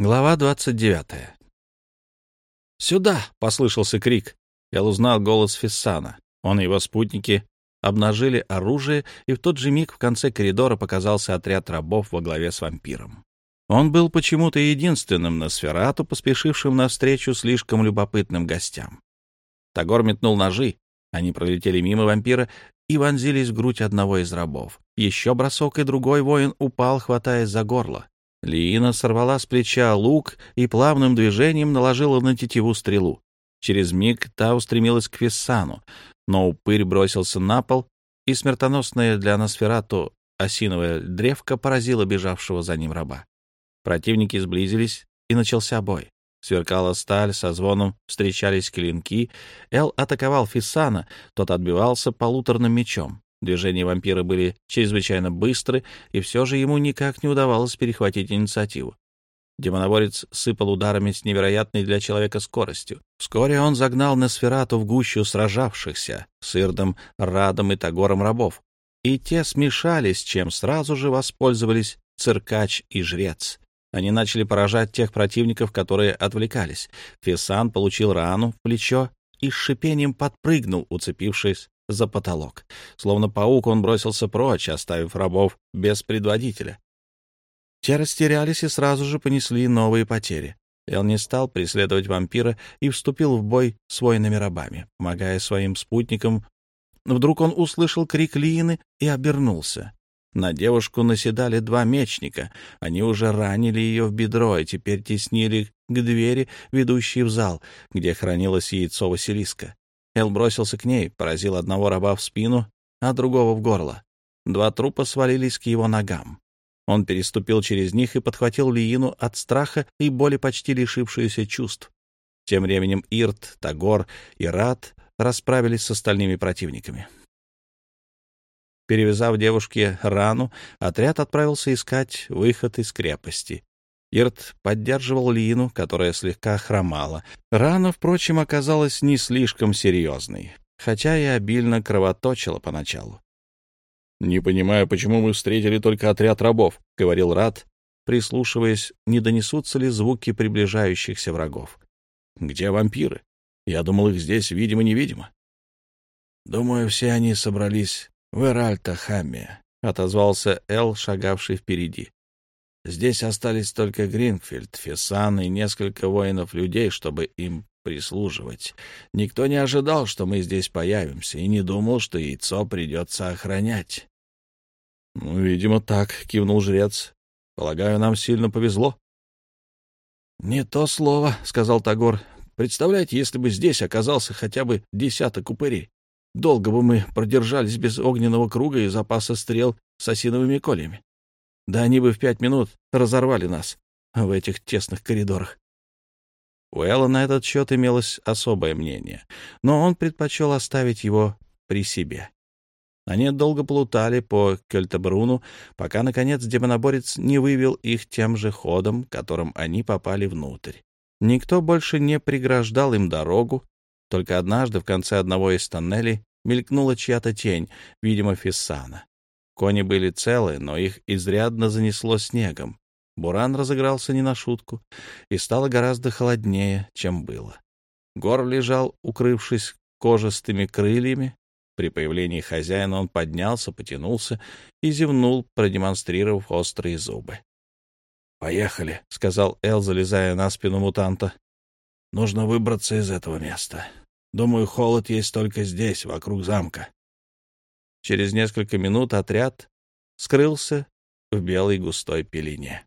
Глава двадцать девятая. «Сюда!» — послышался крик. Я узнал голос Фессана. Он и его спутники обнажили оружие, и в тот же миг в конце коридора показался отряд рабов во главе с вампиром. Он был почему-то единственным на сферату, поспешившим навстречу слишком любопытным гостям. Тагор метнул ножи, они пролетели мимо вампира и вонзились в грудь одного из рабов. Еще бросок, и другой воин упал, хватаясь за горло. Лиина сорвала с плеча лук и плавным движением наложила на тетиву стрелу. Через миг та устремилась к Фессану, но упырь бросился на пол, и смертоносная для Носферату осиновая древка поразила бежавшего за ним раба. Противники сблизились, и начался бой. Сверкала сталь, со звоном встречались клинки. Эл атаковал Фессана, тот отбивался полуторным мечом. Движения вампира были чрезвычайно быстры, и все же ему никак не удавалось перехватить инициативу. Демоноборец сыпал ударами с невероятной для человека скоростью. Вскоре он загнал Носферату в гущу сражавшихся с Ирдом, Радом и Тагором рабов. И те смешались, чем сразу же воспользовались циркач и жрец. Они начали поражать тех противников, которые отвлекались. Фесан получил рану в плечо и с шипением подпрыгнул, уцепившись за потолок. Словно паук он бросился прочь, оставив рабов без предводителя. Те растерялись и сразу же понесли новые потери. Эл не стал преследовать вампира и вступил в бой с воинами-рабами, помогая своим спутникам. Вдруг он услышал крик Лиины и обернулся. На девушку наседали два мечника. Они уже ранили ее в бедро и теперь теснили к двери, ведущей в зал, где хранилось яйцо Василиска. Эл бросился к ней, поразил одного раба в спину, а другого в горло. Два трупа свалились к его ногам. Он переступил через них и подхватил Лиину от страха и боли, почти лишившуюся чувств. Тем временем Ирт, Тагор и Рат расправились с остальными противниками. Перевязав девушке рану, отряд отправился искать выход из крепости. Ирт поддерживал Лину, которая слегка хромала. Рана, впрочем, оказалась не слишком серьезной, хотя и обильно кровоточила поначалу. «Не понимаю, почему мы встретили только отряд рабов», — говорил Рат, прислушиваясь, не донесутся ли звуки приближающихся врагов. «Где вампиры? Я думал, их здесь видимо-невидимо». «Думаю, все они собрались в Эральта-Хамме», — отозвался Эл, шагавший впереди. «Здесь остались только Гринфильд, Фесан и несколько воинов-людей, чтобы им прислуживать. Никто не ожидал, что мы здесь появимся, и не думал, что яйцо придется охранять». «Ну, видимо, так», — кивнул жрец. «Полагаю, нам сильно повезло». «Не то слово», — сказал Тагор. «Представляете, если бы здесь оказался хотя бы десяток упырей. Долго бы мы продержались без огненного круга и запаса стрел с осиновыми колями. Да они бы в пять минут разорвали нас в этих тесных коридорах. У Элла на этот счет имелось особое мнение, но он предпочел оставить его при себе. Они долго плутали по Кельтебруну, пока, наконец, демоноборец не вывел их тем же ходом, которым они попали внутрь. Никто больше не преграждал им дорогу, только однажды в конце одного из тоннелей мелькнула чья-то тень, видимо, Фиссана. Кони были целы, но их изрядно занесло снегом. Буран разыгрался не на шутку, и стало гораздо холоднее, чем было. Гор лежал, укрывшись кожистыми крыльями. При появлении хозяина он поднялся, потянулся и зевнул, продемонстрировав острые зубы. «Поехали», — сказал Эл, залезая на спину мутанта. «Нужно выбраться из этого места. Думаю, холод есть только здесь, вокруг замка. Через несколько минут отряд скрылся в белой густой пелене.